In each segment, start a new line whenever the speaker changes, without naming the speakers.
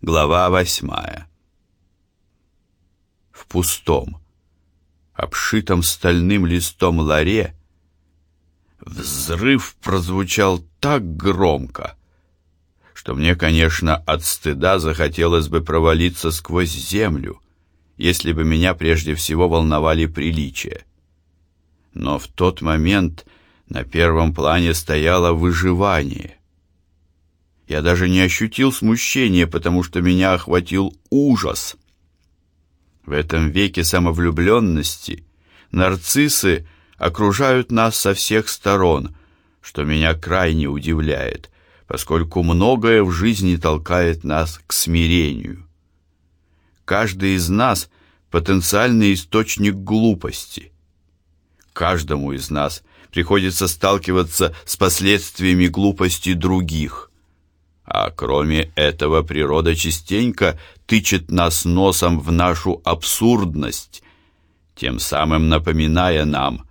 Глава восьмая. В пустом, обшитом стальным листом ларе взрыв прозвучал так громко, что мне, конечно, от стыда захотелось бы провалиться сквозь землю, если бы меня прежде всего волновали приличия. Но в тот момент на первом плане стояло выживание. Я даже не ощутил смущения, потому что меня охватил ужас. В этом веке самовлюбленности нарциссы окружают нас со всех сторон, что меня крайне удивляет, поскольку многое в жизни толкает нас к смирению. Каждый из нас потенциальный источник глупости. Каждому из нас приходится сталкиваться с последствиями глупости других. А кроме этого, природа частенько тычет нас носом в нашу абсурдность, тем самым напоминая нам,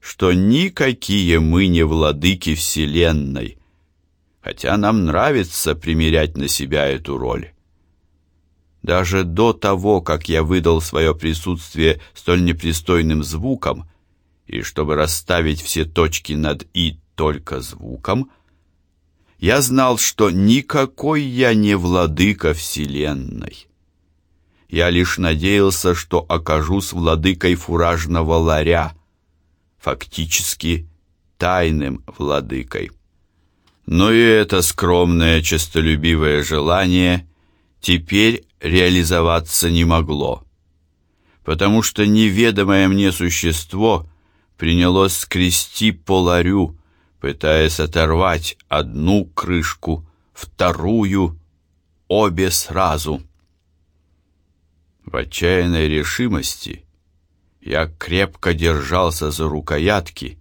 что никакие мы не владыки Вселенной, хотя нам нравится примерять на себя эту роль. Даже до того, как я выдал свое присутствие столь непристойным звуком, и чтобы расставить все точки над «и» только звуком, я знал, что никакой я не владыка вселенной. Я лишь надеялся, что окажусь владыкой фуражного ларя, фактически тайным владыкой. Но и это скромное, честолюбивое желание теперь реализоваться не могло, потому что неведомое мне существо принялось скрести по ларю, пытаясь оторвать одну крышку, вторую, обе сразу. В отчаянной решимости я крепко держался за рукоятки,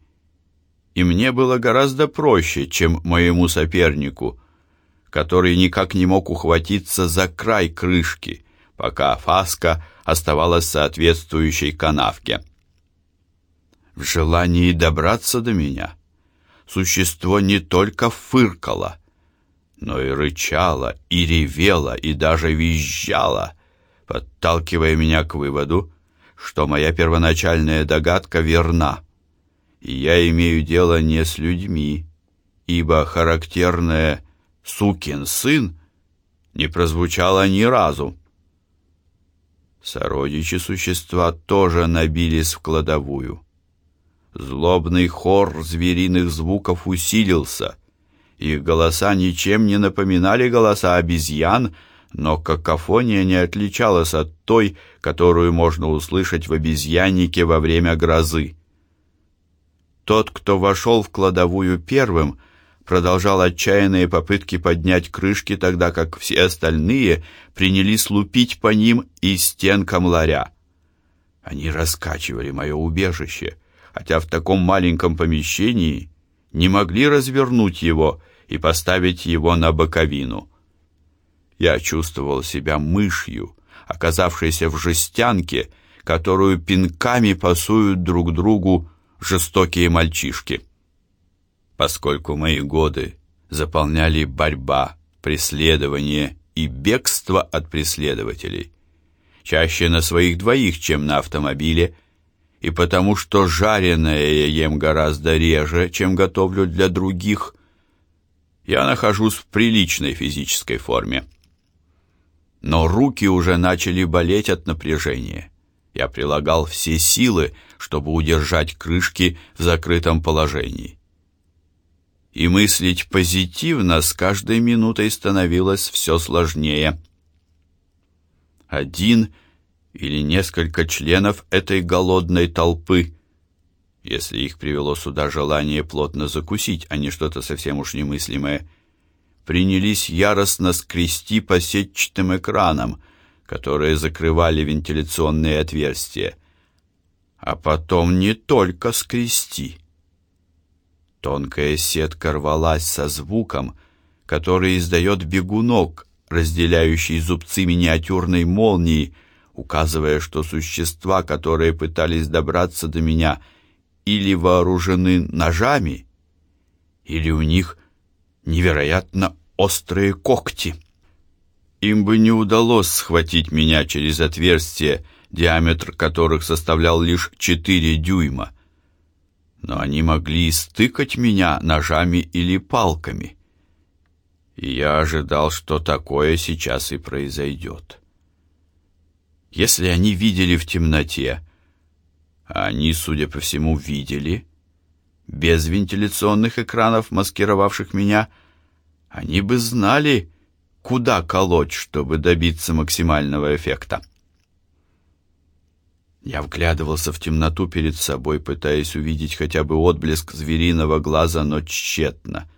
и мне было гораздо проще, чем моему сопернику, который никак не мог ухватиться за край крышки, пока фаска оставалась в соответствующей канавке. В желании добраться до меня — существо не только фыркало, но и рычало, и ревело, и даже визжало, подталкивая меня к выводу, что моя первоначальная догадка верна, и я имею дело не с людьми, ибо характерное «сукин сын» не прозвучало ни разу. Сородичи существа тоже набились в кладовую. Злобный хор звериных звуков усилился. Их голоса ничем не напоминали голоса обезьян, но какофония не отличалась от той, которую можно услышать в обезьяннике во время грозы. Тот, кто вошел в кладовую первым, продолжал отчаянные попытки поднять крышки, тогда как все остальные принялись лупить по ним из стен камларя. Они раскачивали мое убежище — хотя в таком маленьком помещении не могли развернуть его и поставить его на боковину. Я чувствовал себя мышью, оказавшейся в жестянке, которую пинками пасуют друг другу жестокие мальчишки. Поскольку мои годы заполняли борьба, преследование и бегство от преследователей, чаще на своих двоих, чем на автомобиле, и потому что жареное я ем гораздо реже, чем готовлю для других, я нахожусь в приличной физической форме. Но руки уже начали болеть от напряжения. Я прилагал все силы, чтобы удержать крышки в закрытом положении. И мыслить позитивно с каждой минутой становилось все сложнее. Один — или несколько членов этой голодной толпы, если их привело сюда желание плотно закусить, а не что-то совсем уж немыслимое, принялись яростно скрести по сетчатым экранам, которые закрывали вентиляционные отверстия. А потом не только скрести. Тонкая сетка рвалась со звуком, который издает бегунок, разделяющий зубцы миниатюрной молнии, указывая, что существа, которые пытались добраться до меня, или вооружены ножами, или у них невероятно острые когти. Им бы не удалось схватить меня через отверстие, диаметр которых составлял лишь четыре дюйма. Но они могли стыкать меня ножами или палками. И я ожидал, что такое сейчас и произойдет. Если они видели в темноте, а они, судя по всему, видели, без вентиляционных экранов, маскировавших меня, они бы знали, куда колоть, чтобы добиться максимального эффекта. Я вглядывался в темноту перед собой, пытаясь увидеть хотя бы отблеск звериного глаза, но тщетно.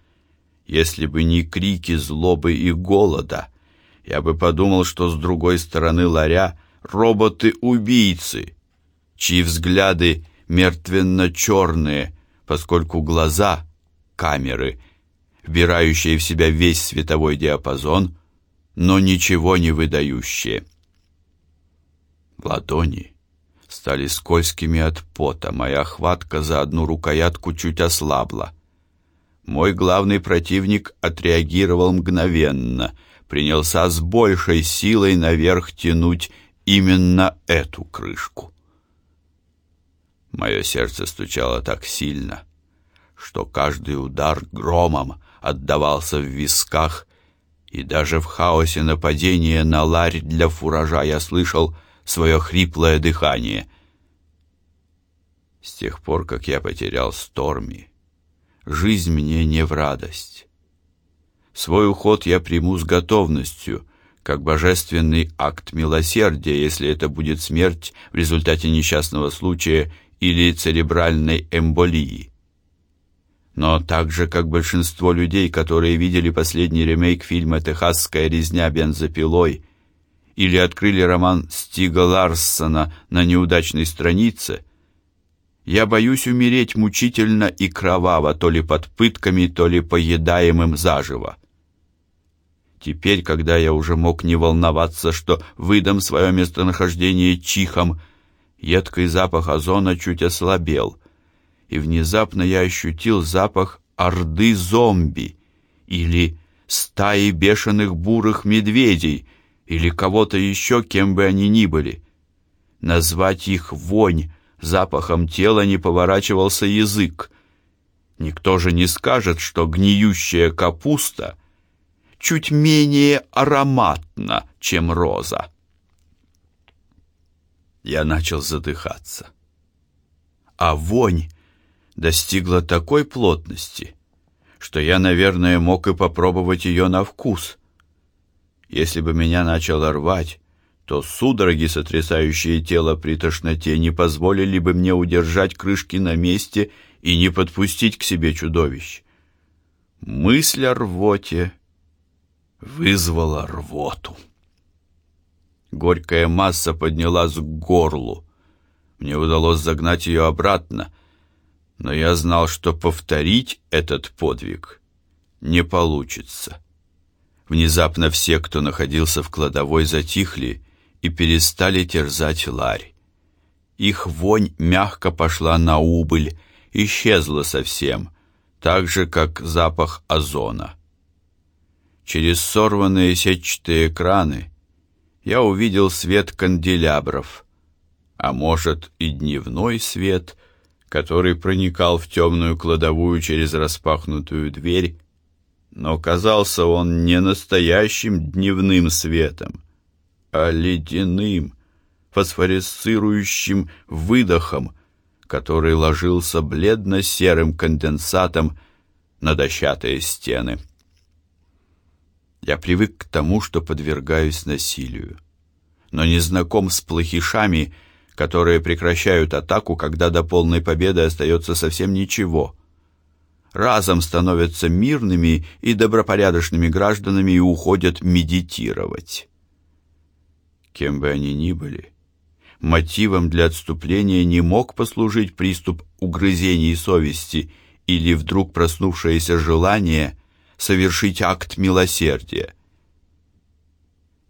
Если бы не крики злобы и голода, я бы подумал, что с другой стороны ларя роботы-убийцы, чьи взгляды мертвенно-черные, поскольку глаза — камеры, вбирающие в себя весь световой диапазон, но ничего не выдающие. Ладони стали скользкими от пота, моя хватка за одну рукоятку чуть ослабла. Мой главный противник отреагировал мгновенно, принялся с большей силой наверх тянуть именно эту крышку. Мое сердце стучало так сильно, что каждый удар громом отдавался в висках, и даже в хаосе нападения на ларь для фуража я слышал свое хриплое дыхание. С тех пор, как я потерял Сторми, жизнь мне не в радость. Свой уход я приму с готовностью, как божественный акт милосердия, если это будет смерть в результате несчастного случая или церебральной эмболии. Но так же, как большинство людей, которые видели последний ремейк фильма «Техасская резня бензопилой», или открыли роман Стига Ларсона на неудачной странице, я боюсь умереть мучительно и кроваво, то ли под пытками, то ли поедаемым заживо. Теперь, когда я уже мог не волноваться, что выдам свое местонахождение чихом, едкий запах озона чуть ослабел, и внезапно я ощутил запах орды зомби или стаи бешеных бурых медведей, или кого-то еще, кем бы они ни были. Назвать их вонь запахом тела не поворачивался язык. Никто же не скажет, что гниющая капуста чуть менее ароматна, чем роза. Я начал задыхаться. А вонь достигла такой плотности, что я, наверное, мог и попробовать ее на вкус. Если бы меня начало рвать, то судороги, сотрясающие тело при тошноте, не позволили бы мне удержать крышки на месте и не подпустить к себе чудовищ. Мысль о рвоте вызвала рвоту. Горькая масса поднялась к горлу. Мне удалось загнать ее обратно, но я знал, что повторить этот подвиг не получится. Внезапно все, кто находился в кладовой, затихли и перестали терзать ларь. Их вонь мягко пошла на убыль, исчезла совсем, так же, как запах озона. Через сорванные сетчатые экраны я увидел свет канделябров, а может и дневной свет, который проникал в темную кладовую через распахнутую дверь но казался он не настоящим дневным светом, а ледяным, фосфоресцирующим выдохом, который ложился бледно-серым конденсатом на дощатые стены. Я привык к тому, что подвергаюсь насилию, но не знаком с плохишами, которые прекращают атаку, когда до полной победы остается совсем ничего — разом становятся мирными и добропорядочными гражданами и уходят медитировать. Кем бы они ни были, мотивом для отступления не мог послужить приступ угрызений совести или вдруг проснувшееся желание совершить акт милосердия.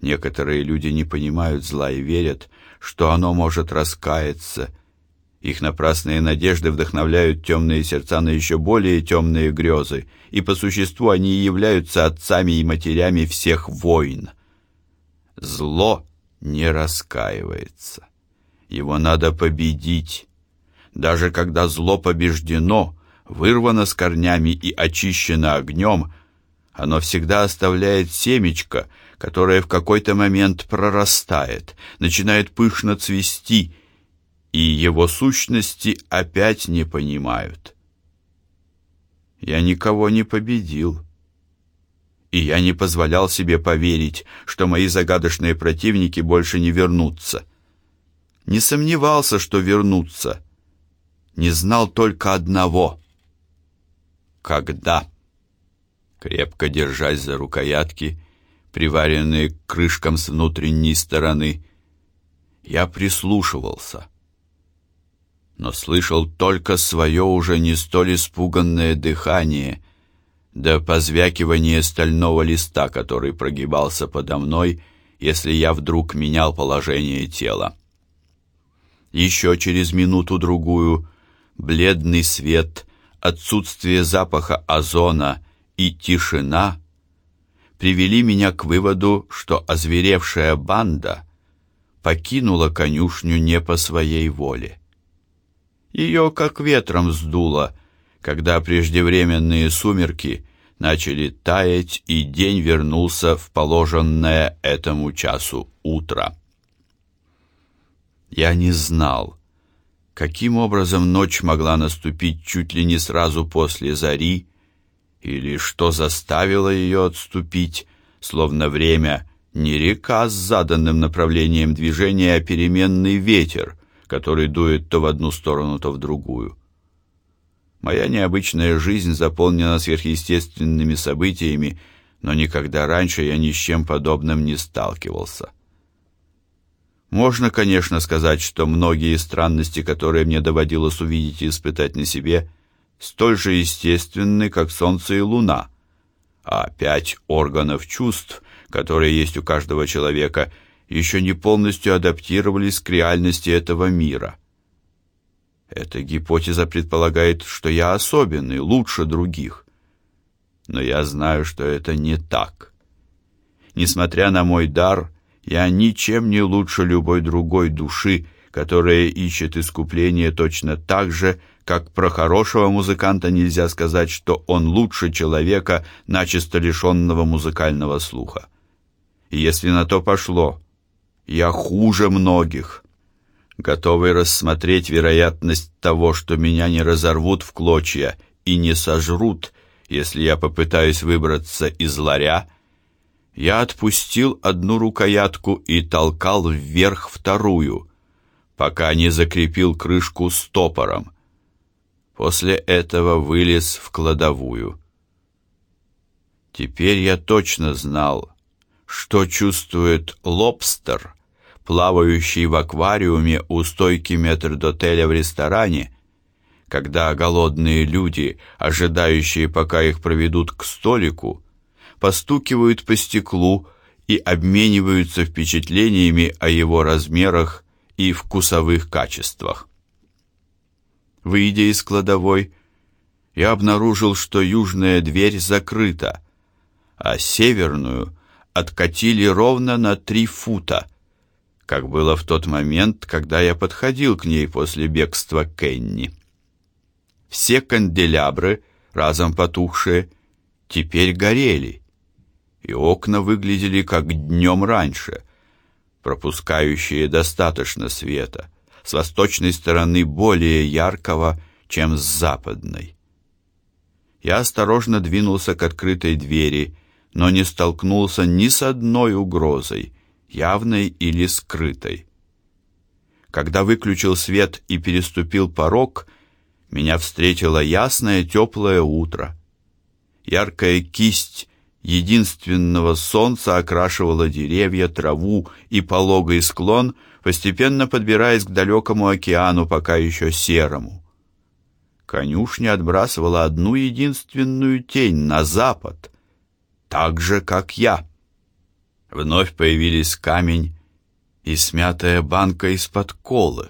Некоторые люди не понимают зла и верят, что оно может раскаяться их напрасные надежды вдохновляют темные сердца на еще более темные грезы, и по существу они являются отцами и матерями всех войн. Зло не раскаивается. Его надо победить. Даже когда зло побеждено, вырвано с корнями и очищено огнем, оно всегда оставляет семечко, которое в какой-то момент прорастает, начинает пышно цвести, и его сущности опять не понимают. Я никого не победил. И я не позволял себе поверить, что мои загадочные противники больше не вернутся. Не сомневался, что вернутся. Не знал только одного. Когда? Крепко держась за рукоятки, приваренные к крышкам с внутренней стороны, я прислушивался — но слышал только свое уже не столь испуганное дыхание, да позвякивание стального листа, который прогибался подо мной, если я вдруг менял положение тела. Еще через минуту-другую бледный свет, отсутствие запаха озона и тишина привели меня к выводу, что озверевшая банда покинула конюшню не по своей воле. Ее как ветром сдуло, когда преждевременные сумерки начали таять, и день вернулся в положенное этому часу утро. Я не знал, каким образом ночь могла наступить чуть ли не сразу после зари, или что заставило ее отступить, словно время не река с заданным направлением движения, а переменный ветер, который дует то в одну сторону, то в другую. Моя необычная жизнь заполнена сверхъестественными событиями, но никогда раньше я ни с чем подобным не сталкивался. Можно, конечно, сказать, что многие странности, которые мне доводилось увидеть и испытать на себе, столь же естественны, как солнце и луна, а пять органов чувств, которые есть у каждого человека – еще не полностью адаптировались к реальности этого мира. Эта гипотеза предполагает, что я особенный, лучше других. Но я знаю, что это не так. Несмотря на мой дар, я ничем не лучше любой другой души, которая ищет искупление точно так же, как про хорошего музыканта нельзя сказать, что он лучше человека, начисто лишенного музыкального слуха. Если на то пошло, я хуже многих. Готовый рассмотреть вероятность того, что меня не разорвут в клочья и не сожрут, если я попытаюсь выбраться из ларя, я отпустил одну рукоятку и толкал вверх вторую, пока не закрепил крышку стопором. После этого вылез в кладовую. Теперь я точно знал, что чувствует лобстер, плавающий в аквариуме у стойки метрдотеля в ресторане, когда голодные люди, ожидающие, пока их проведут к столику, постукивают по стеклу и обмениваются впечатлениями о его размерах и вкусовых качествах. Выйдя из кладовой, я обнаружил, что южная дверь закрыта, а северную откатили ровно на три фута – как было в тот момент, когда я подходил к ней после бегства Кенни. Все канделябры, разом потухшие, теперь горели, и окна выглядели как днем раньше, пропускающие достаточно света, с восточной стороны более яркого, чем с западной. Я осторожно двинулся к открытой двери, но не столкнулся ни с одной угрозой, явной или скрытой. Когда выключил свет и переступил порог, меня встретило ясное теплое утро. Яркая кисть единственного солнца окрашивала деревья, траву и пологий склон, постепенно подбираясь к далекому океану, пока еще серому. Конюшня отбрасывала одну единственную тень на запад, так же, как я. Вновь появились камень и смятая банка из-под колы.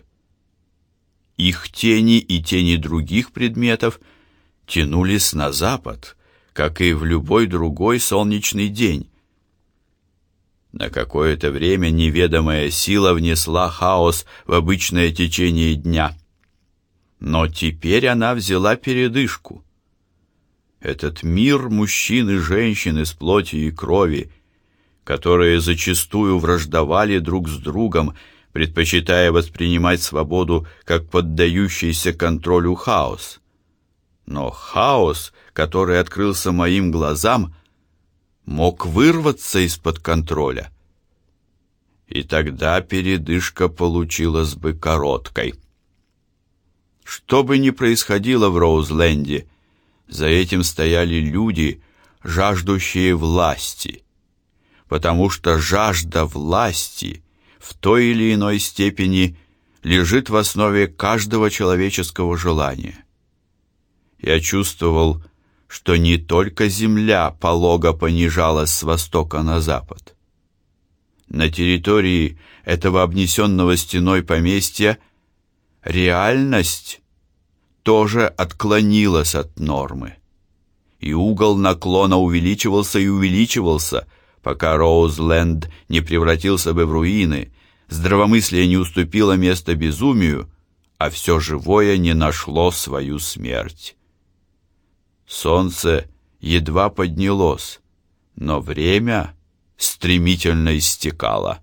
Их тени и тени других предметов тянулись на запад, как и в любой другой солнечный день. На какое-то время неведомая сила внесла хаос в обычное течение дня. Но теперь она взяла передышку. Этот мир мужчин и женщин из плоти и крови, которые зачастую враждовали друг с другом, предпочитая воспринимать свободу как поддающийся контролю хаос. Но хаос, который открылся моим глазам, мог вырваться из-под контроля. И тогда передышка получилась бы короткой. Что бы ни происходило в Роузленде, за этим стояли люди, жаждущие власти, потому что жажда власти в той или иной степени лежит в основе каждого человеческого желания. Я чувствовал, что не только земля полого понижалась с востока на запад. На территории этого обнесенного стеной поместья реальность тоже отклонилась от нормы. И угол наклона увеличивался и увеличивался, пока Роузленд не превратился бы в руины, здравомыслие не уступило место безумию, а все живое не нашло свою смерть. Солнце едва поднялось, но время стремительно истекало.